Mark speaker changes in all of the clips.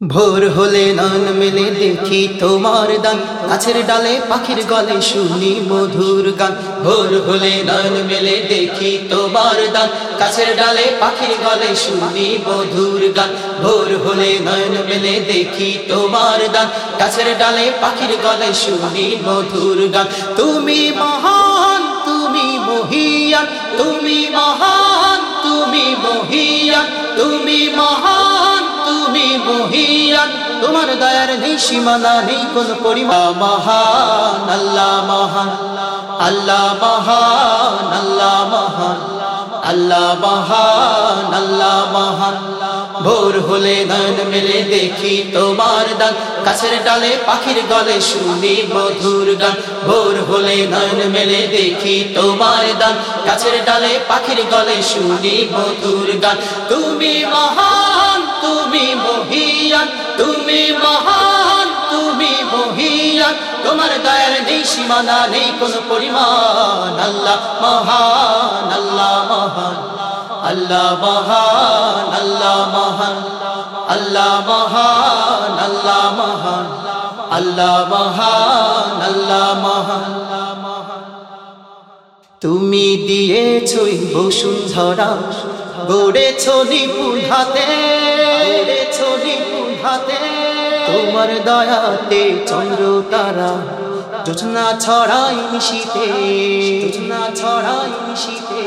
Speaker 1: ভোর হলে নয়ন মেলে দেখি তোমার দান গাছের ডালে পাখির গলে শুনি মধুর গান। ভোর হলে নয়ন মেলে দেখি তোমার দান গাছের ডালে পাখির গলে শুনি মধুর গান। ভোর হলে নয়ন মেলে দেখি তোমার দান গাছের ডালে পাখির গলে শুনি মধুর গান। তুমি মহান, তুমি মহিয়ান, তুমি মহান। তোমার দয়ার নেই, সীমানা নেই, কোন পরিমা মহান, আল্লাহ মহান আল্লাহ মহান আল্লাহ মহান আল্লাহ মহান আল্লাহ মহান। ভোর হলে নয়ন মেলে দেখি তোমার দান কাছের ডালে পাখির গলে শুনি মধুর গান। ভোর হলে নয়ন মেলে দেখি তোমার দান কাছের ডালে পাখির গলে শুনি মধুর গান। তুমি মহান, তুমি মহিয়ান তুমি মহান, তুমি মহিয়ান তোমার দয়ার নেই, সীমানা নেই, কোন পরিমাণ। আল্লাহ মহান আল্লাহ মহান। আল্লাহ মহান আল্লাহ মহান। আল্লাহ মহান আল্লাহ মহান। আল্লাহ মহান আল্লাহ মহান। তুমি দিয়েছ বসুন্ধরা গড়েছ নিপুণ হাতে গড়েছ নিপুণ হাতে তোমার দয়াতে চন্দ্র তারা যোজনা ছড়াই মিশিতে যোজনা ছড়াই মিশিতে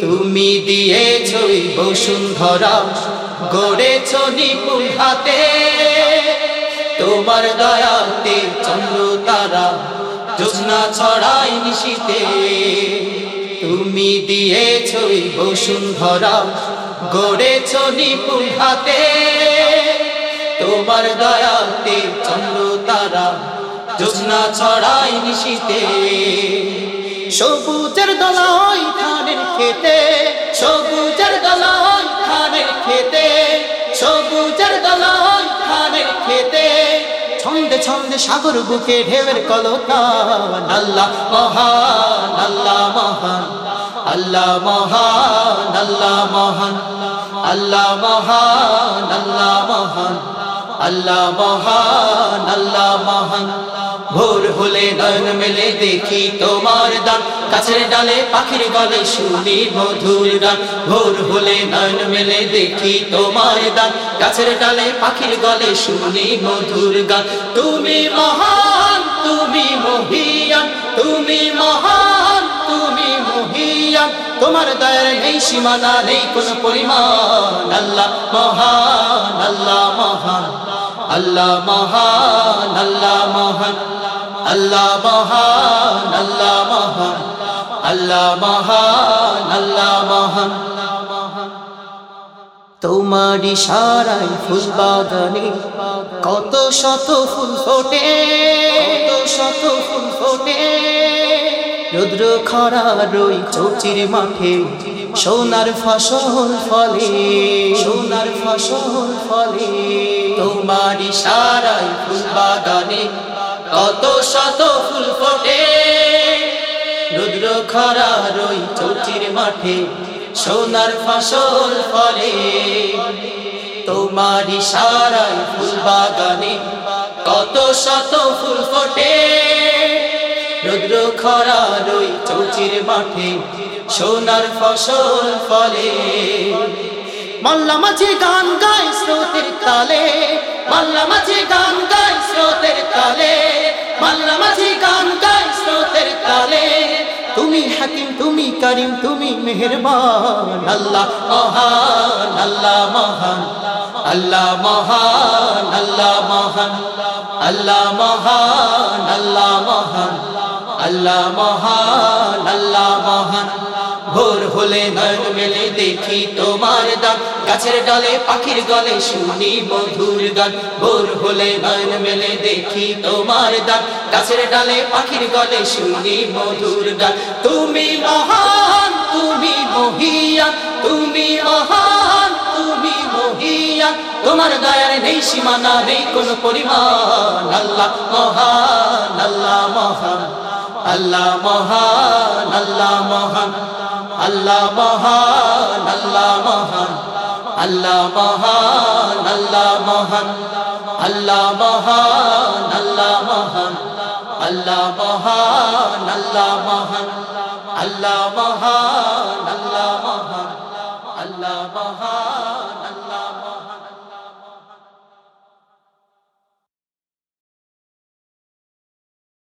Speaker 1: তুমি দিয়েছ বসুন্ধরা গড়েছ নিপুণ হাতে তোমার দয়াতে চন্দ্র তারা যোজনা ছড়াই নিশিতে। তুমি দিয়েছ বসুন্ধরা গড়েছ নিপুণ হাতে। তোমার দয়াতে চন্দ্র তারা যোজনা ছড়াই নিশিতে সবুজের দলাই ধানের খেতে সবুজের দলাই ধানের খেতে সবুজের দলাই ধানের খেতে ছন্দে ছন্দে সাগর বুকে ঢেউয়ের কলতান আল্লাহ মহান আল্লাহ মহান। আল্লাহ মহান আল্লাহ মহান আল্লাহ মহান আল্লাহ মহান আল্লাহ মহান আল্লাহ মহান। ভোর হলে নয়ন মেলে দেখি তোমার দান। কাছের ডালে পাখির গলে শুনি মধুর গান। ভোর হলে নয়ন মেলে দেখি তোমার দান। গাছের ডালে পাখির গলে শুনি মধুর গান। তুমি মহান, তুমি মহিয়ান, তুমি মহান। তুমি তোমার দয়ার নেই সীমানা নেই কোন পরিমাণ। আল্লাহ মহান আল্লাহ মহান আল্লাহ মহান আল্লাহ মহান আল্লাহ মহান আল্লাহ মহান আল্লাহ মহান আল্লাহ মহান। তোমার ইশারায় ফুল বাগানে কত শত ফুল ফোটে, কত শত ফুল ফোটে। রুদ্র খরা রই চৌচির মাঠে, সোনার ফসল ফলে, সোনার ফসল ফলে। তোমার সারাই ফুল বাগানে কত শত ফুল ফোটে। রুদ্র খরা রই চৌচির মাঠে, সোনার ফসল ফলে। তোমার সারাই ফুল বাগানে কত শত ফুল ফোটে। চুচির মাঠে, সোনার ফসল ফলে। মাল্লা মাঝে গান গায় স্রোতের তালে, মাল্লা মাঝে গান গায় স্রোতের তালে, মাল্লা মাঝে গান গায় স্রোতের তালে। তুমি হাকিম, তুমি করিম, তুমি মেহরবান, আল্লাহ মহান আল্লাহ মহান আল্লাহ মহান আল্লাহ মহান আল্লাহ মহান আল্লাহ মহান আল্লাহ মহান। হলে নয়ন মেলে দেখি তোমার দান গাছের ডালে পাখির গলে শুনি মধুর গান। ভোর হলে নয়ন মেলে দেখি তোমার দান গাছের ডালে পাখির গলে শুনি মধুর গান। তুমি মহান, তুমি মহিয়ান তুমি মহান, তুমি মহিয়ান তোমার দয়ার নেই, সীমানা নেই, কোন পরিমাণ। আল্লাহ মহান আল্লাহ মহান আল্লাহ মহান আল্লাহ মহান। আল্লাহ মহান আল্লাহ মহান আল্লাহ মহান আল্লাহ মহান আল্লাহ মহান আল্লাহ মহান আল্লাহ মহান আল্লাহ মহান আল্লাহ মহান।